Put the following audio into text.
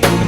take